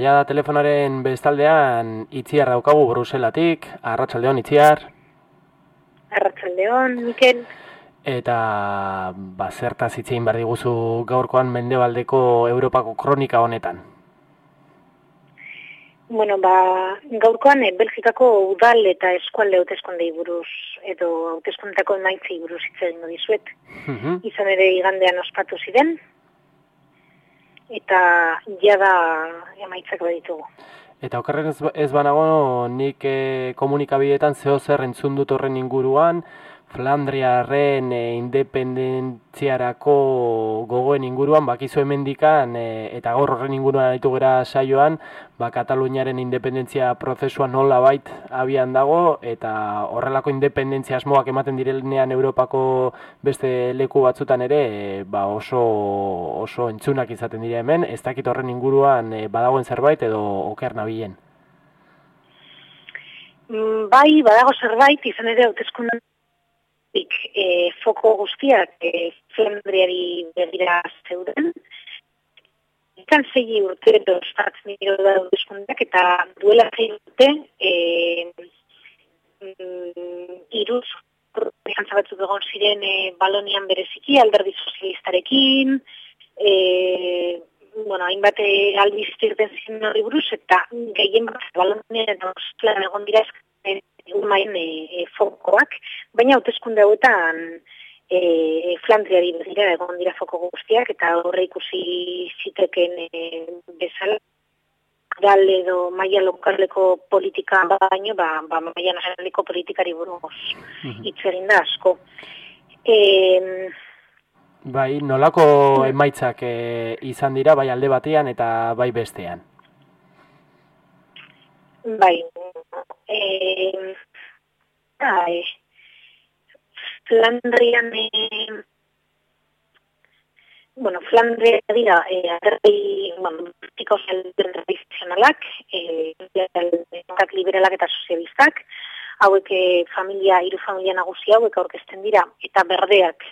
Baina da telefonaren bestaldean itziar daukagu Bruselatik, arratsaldeon itziar, Arratsaldeon, Mikel. eta ba, zertaz hitzein behar diguzu gaurkoan mendebaldeko Europako kronika honetan. Bueno, ba, gaurkoan eh, Belgikako udal eta eskualde hauteskondei buruz edo hauteskundetako emaitzei buruz hitz egingo dizuet. Mhm. Izan ere igandean ospatu ziren eta jada emaitzak baditugu. Eta okerren ez, ez banago nik e, komunikabideetan zeo zer entzun dut horren inguruan, Flandriarren e, independentziarako gogoen inguruan, bakizu hemendikan e, eta gaur horren inguruan aritu gera saioan, ba, Kataluniaren independentzia prozesua nola bait abian dago, eta horrelako independentzia asmoak ematen direnean Europako beste leku batzutan ere, e, ba, oso, oso entzunak izaten dira hemen, ez dakit horren inguruan e, badagoen zerbait edo oker nabilen. Mm, Bai, badago zerbait, izan ere hauteskundetik e, foko guztiak e, Flandriari begira zeuden. Izan zei urte edo espartzen dira da hauteskundeak eta duela zei urte e, mm, iruz jantza batzuk egon ziren e, Balonian bereziki, alderdi sozialistarekin, e, bueno, hainbat aldiz irten ziren horri buruz, eta gehien bat Balonian egon dira ezken maien e, e, fokoak, baina hauteskunde hauetan e, Flandriari begira egon dira foko guztiak, eta horre ikusi ziteken e, bezala, udal edo maila lokaleko politika baino, ba, ba maila nazionaleko politikari buruz hitz egin da asko. E, Bai, nolako emaitzak e, izan dira, bai alde batean eta bai bestean. bai, e, bai, Flandrian, e, bueno, Flandria dira, e, aterri, bueno, politiko tradizionalak, e, demokratak liberalak eta sozialistak, hauek familia, hiru familia nagusi hauek aurkezten dira, eta berdeak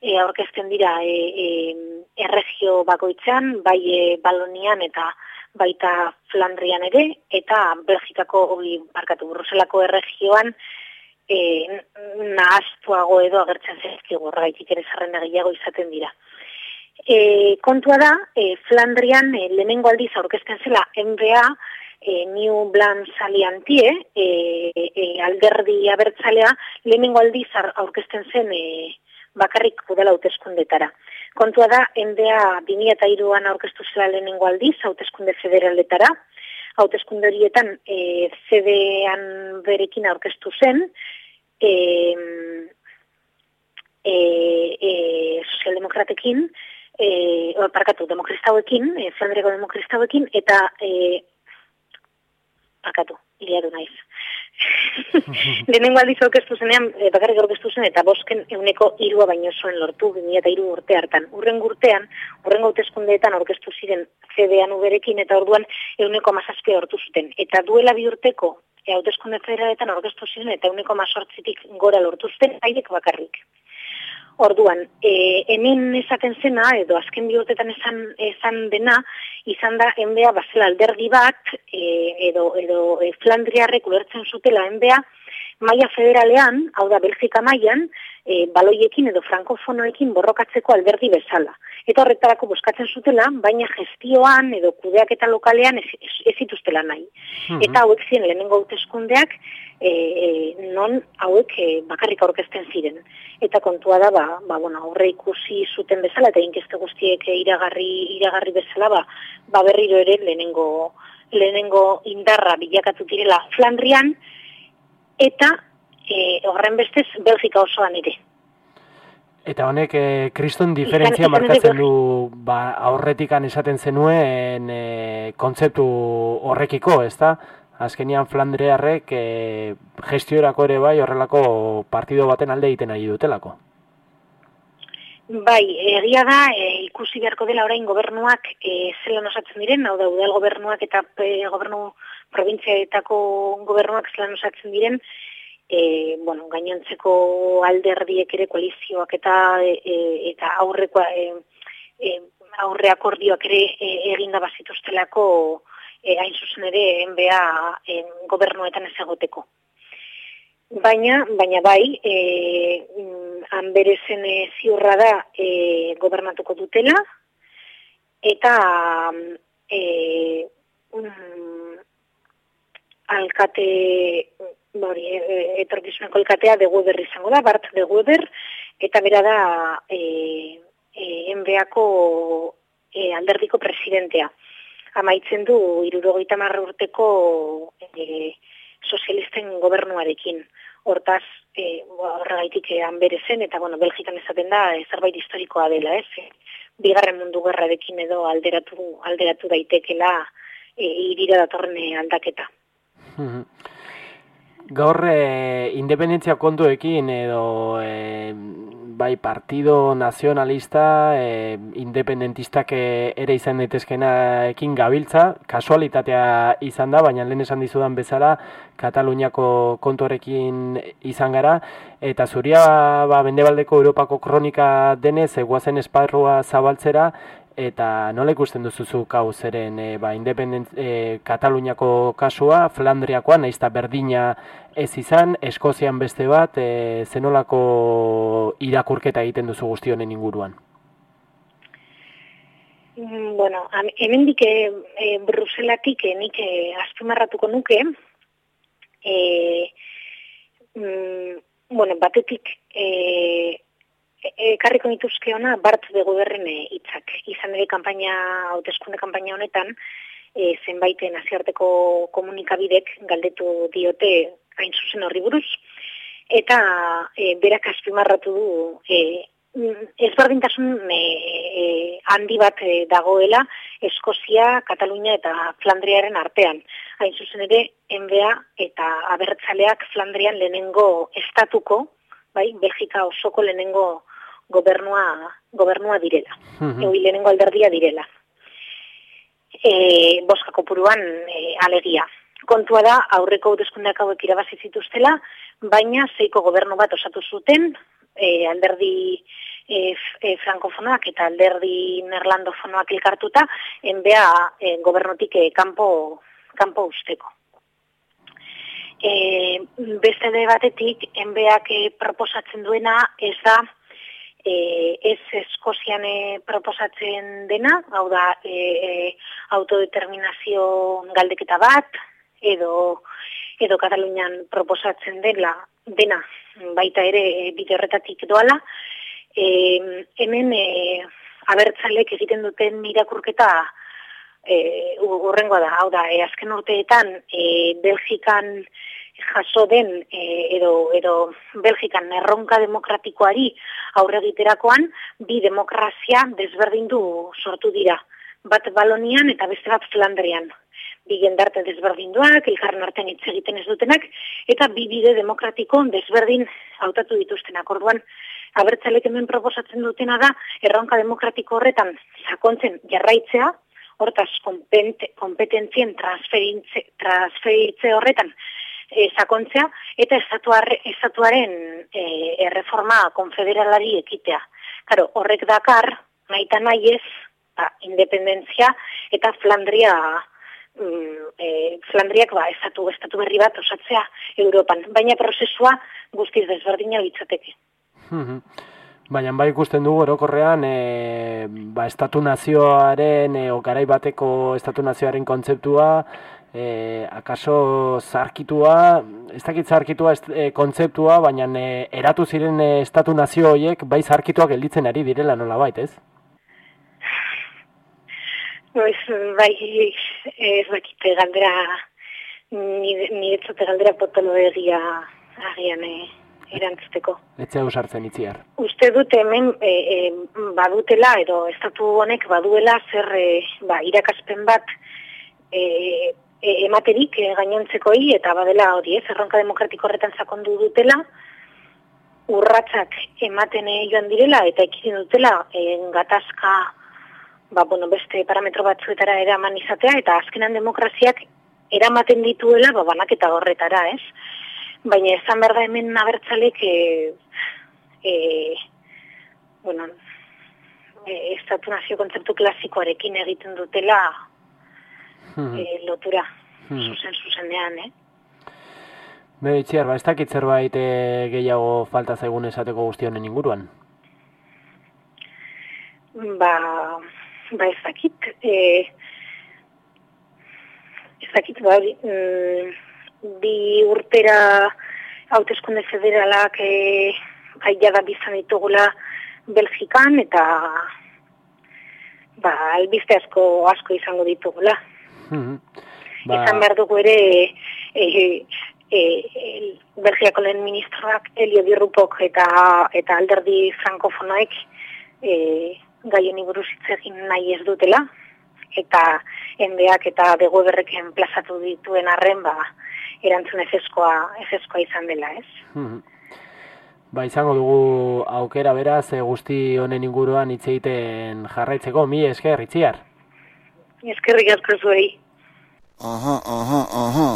e, aurkezten dira e, e, erregio bakoitzan, bai e, Balonian eta baita Flandrian ere, eta Belgikako, hori, barkatu, Bruselako erregioan, e, nahaztuago edo agertzen zezkigu, horregaitik ere zerrenda gehiago izaten dira. E, kontua da, e, Flandrian e, lehenengo aldiz aurkezten zela NBA, e, New Blanc Saliantie, e, e, alderdi abertzalea, lehenengo aldiz aurkezten zen e, bakarrik udala hauteskundetara. Kontua da, NBA 2003an aurkeztu zela lehenengo aldiz, hauteskunde federaletara, hauteskunde horietan e, CD-an berekin aurkeztu zen, e, e, e, sozialdemokratekin, e, o, parkatu, demokristauekin, e, Flandreko demokristauekin, eta, e, parkatu, liatu naiz. Lehenengo aldiz aurkeztu zenean, e, bakarrik aurkeztu zen, eta bosken euneko irua baino zuen lortu, 2000 eta iru urte hartan. Urren urtean, urren gautezkundeetan aurkeztu ziren CDan uberekin, eta orduan euneko amazazpia lortu zuten. Eta duela bi urteko, e, hautezkunde federaletan aurkeztu ziren, eta euneko amazortzitik gora lortu zuten, haiek bakarrik. Orduan, e, hemen esaten zena, edo azken bihurtetan esan, esan dena, izan da enbea bazela alderdi bat, e, edo, edo e, Flandriarrek ulertzen zutela enbea, maia federalean, hau da Belgika maian, e, baloiekin edo frankofonoekin borrokatzeko alderdi bezala. Eta horretarako buskatzen zutela, baina gestioan edo kudeak eta lokalean ez, ez, ez zituztela nahi. Mhm. Eta hauek ziren lehenengo hauteskundeak e, e, non hauek e, bakarrik aurkezten ziren. Eta kontua da, ba, ba, bueno, aurre ikusi zuten bezala, eta inkeste guztiek iragarri, iragarri bezala, ba, ba berriro ere lehenengo, lehenengo indarra bilakatu direla Flandrian, eta e, horren bestez Belgika osoan ere. Eta honek, e, kriston diferentzia markatzen du ba, aurretikan esaten zenuen e, kontzeptu horrekiko, ez da? Azkenian Flandrearrek e, gestiorako ere bai horrelako partido baten alde egiten nahi dutelako. Bai, egia da, e, ikusi beharko dela orain gobernuak e, zelan osatzen diren, hau da, udal gobernuak eta e, gobernu provintziaetako gobernuak zelan osatzen diren, e, bueno, gainontzeko alderdiek ere koalizioak eta e, e eta aurreko e, e, aurre akordioak ere e, eginda bazituztelako e, hain zuzen ere NBA e, gobernuetan ez egoteko. Baina, baina bai, e, hanberezen e, ziurra da e, gobernatuko dutela, eta e, um, alkate bori, e, etorkizuneko elkatea de Weber izango da, Bart de Weber, eta bera da e, e, enbeako e, alderdiko presidentea. Amaitzen du, irurogeita marra urteko e, sozialisten gobernuarekin. Hortaz, e, horregaitik ean zen, eta bueno, Belgikan ezaten da, e, zerbait historikoa dela, ez? E, bigarren mundu gerrarekin edo alderatu, alderatu daitekela e, irira datorren aldaketa. Gaur e, independentzia kontuekin edo e, bai partido nazionalista e, independentistak ere izan daitezkenaekin gabiltza, kasualitatea izan da, baina lehen esan dizudan bezala Kataluniako kontuarekin izan gara, eta zuria ba, bendebaldeko Europako kronika denez, eguazen esparrua zabaltzera, eta nola ikusten duzuzu hau zeren e, ba, independent, e, Kataluniako kasua, Flandriakoa, nahiz berdina ez izan, Eskozian beste bat, e, zenolako irakurketa egiten duzu guzti honen inguruan? Mm, bueno, hemen dike e, Bruselatik e, nik e, azpimarratuko nuke, e, mm, bueno, batetik e, ekarriko nituzke ona Bart de Goberren hitzak. Izan ere kanpaina hauteskunde kanpaina honetan e, zenbait naziarteko komunikabidek galdetu diote hain zuzen horri buruz eta e, berak azpimarratu du e, ezberdintasun e, e, handi bat e, dagoela Eskozia, Katalunia eta Flandriaren artean. Hain zuzen ere, NBA eta abertzaleak Flandrian lehenengo estatuko, bai, Belgika osoko lehenengo gobernua, gobernua direla. Mm lehenengo alderdia direla. E, boska kopuruan e, alegia. Kontua da, aurreko hauteskundeak hauek irabazi zituztela, baina zeiko gobernu bat osatu zuten, e, alderdi e, e, frankofonoak eta alderdi nerlandofonoak elkartuta, enbea e, gobernutik e, kanpo, kanpo usteko. E, beste de batetik, enbeak e, proposatzen duena ez da e, ez Eskozian e, proposatzen dena, hau da e, e, autodeterminazio galdeketa bat, edo, edo Katalunian proposatzen dela, dena, baita ere e, bide horretatik doala, e, hemen e, abertzalek egiten duten irakurketa e, urrengoa da, hau da, e, azken urteetan e, Belgikan jaso den e, edo, edo Belgikan erronka demokratikoari aurre egiterakoan bi demokrazia desberdindu sortu dira. Bat Balonian eta beste bat Flandrian. bi gendarte desberdinduak, elkarren artean hitz egiten ez dutenak, eta bi bide demokratiko desberdin hautatu dituztenak. Orduan, abertzalek hemen proposatzen dutena da, erronka demokratiko horretan sakontzen jarraitzea, hortaz kompetentzien transferitze horretan e, sakontzea, eta estatuaren e, erreforma konfederalari ekitea. Karo, horrek dakar, nahi eta nahi ez, ba, independentzia eta Flandria mm, e, Flandriak ba, estatu, estatu berri bat osatzea Europan. Baina prozesua guztiz desberdina litzateke. Baina bai ikusten dugu orokorrean e, ba, estatu nazioaren e, okarai bateko estatu nazioaren kontzeptua e, akaso zarkitua, ez dakit zarkitua e, kontzeptua, baina e, eratu ziren e, estatu nazio horiek bai zarkituak gelditzen ari direla nola bait, ez? Pues, bai, ez dakite galdera, nire galdera potolo egia agian eh, erantzuteko. Etxe sartzen itziar. Uste dut hemen e, e, badutela, edo estatu honek baduela zer e, ba, irakaspen bat e, e, ematerik e, gainontzekoi, eta badela hori ez, erronka demokratiko horretan sakondu dutela, urratzak ematen joan direla, eta ekidin dutela e, gatazka ba, bueno, beste parametro batzuetara eraman izatea, eta azkenan demokraziak eramaten dituela ba, banaketa horretara, ez? Baina esan behar da hemen nabertzalek e, e, bueno, e, estatu nazio kontzeptu klasikoarekin egiten dutela hmm. e, lotura hmm. zuzen zuzenean, eh? Be, itziar, ba, ez dakit zerbait e, gehiago falta zaigun esateko guztionen inguruan? Ba, ba ez dakit, e, ez dakit, ba, mm, bi urtera hauteskunde federalak e, aia da bizan ditugula Belgikan eta ba, albizte asko asko izango ditugula. Mm ba... Izan behar dugu ere e, e, e, Belgiako lehen ministroak Elio Birrupok eta, eta alderdi frankofonoek e, gaien iburuzitzegin nahi ez dutela eta endeak eta begoberreken plazatu dituen arren ba, erantzun ezezkoa, ezezkoa izan dela, ez? Hmm. Ba, izango dugu aukera beraz e, guzti honen inguruan hitz egiten jarraitzeko, mi esker, itziar? Eskerrik asko zuei. Aha, aha, aha.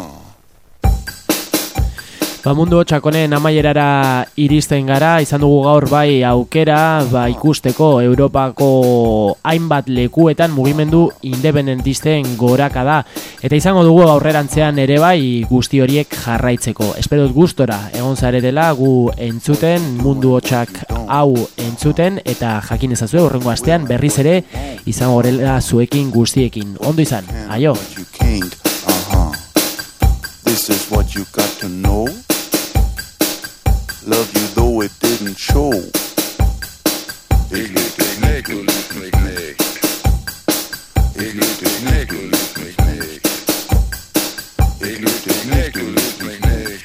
Ba, mundu txakonen amaierara iristen gara, izan dugu gaur bai aukera ba, ikusteko Europako hainbat lekuetan mugimendu independentisten goraka da. Eta izango dugu aurrerantzean ere bai guzti horiek jarraitzeko. Espero gustora egon zaretela gu entzuten mundu hotxak hau entzuten eta jakin ezazue horrengo astean berriz ere izango horrela zuekin guztiekin. Ondo izan, aio! This is what you got to know. Love you though it didn't show. Ik liet dich nicht, du liebst mich nicht. Ich lieb dich nicht, du liebst mich nicht. Ich lieb dich nicht, du liebst mich nicht.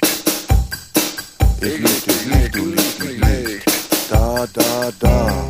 Ich lieb dich nicht, du liebst mich nicht. Da, da, da. Da,